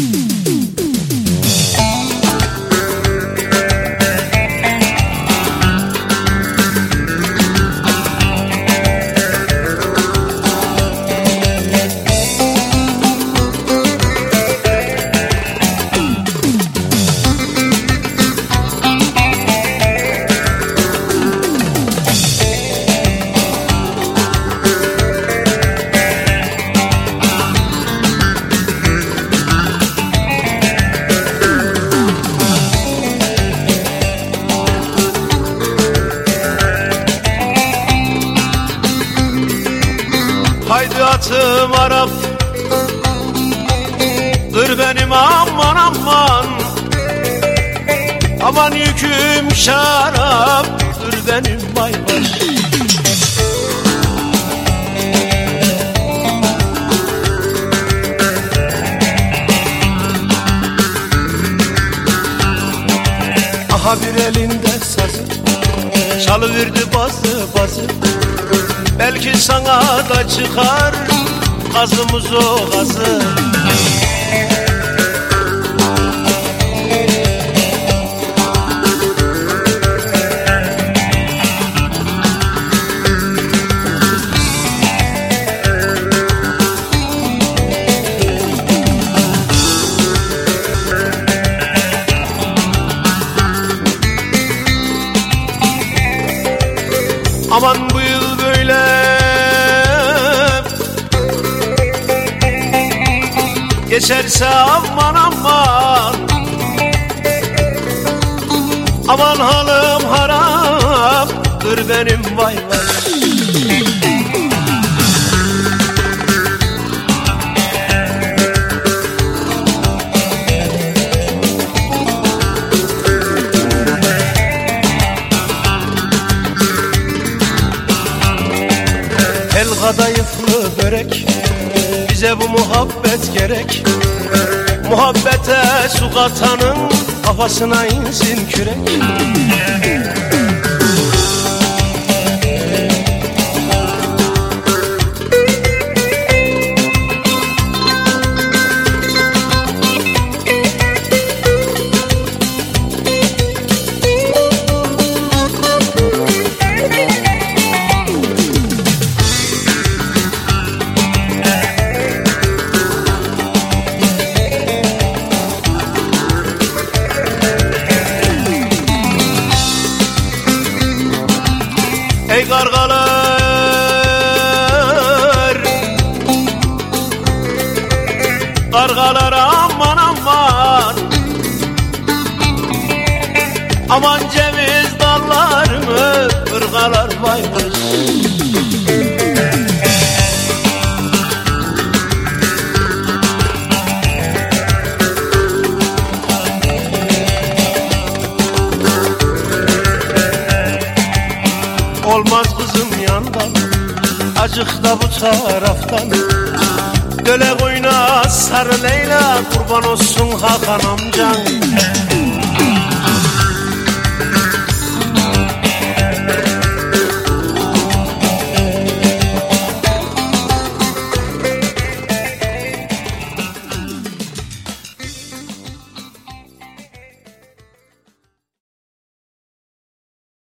Mm-hmm. Atım Arap. Dur benim aman aman. Aman yüküm şarap. Dur benim vay vay Aha bir elinde sazı Çalıverdi bazı bazı. Belki sana da çıkar Gazımız o gazı Aman bu Geçerse aman aman. Aman halim haram Dur benim vay vay. El kadayıflı börek Bize bu muhabbet gerek. Muhabbete su katanın Kafasına insin kürek Kargalar aman aman. Aman ceviz dallarımı Irgalar vay vay Olmaz kızım yandan Acık da bu taraftan. Döle koyna sarı Leyla Kurban olsun Hakan amcan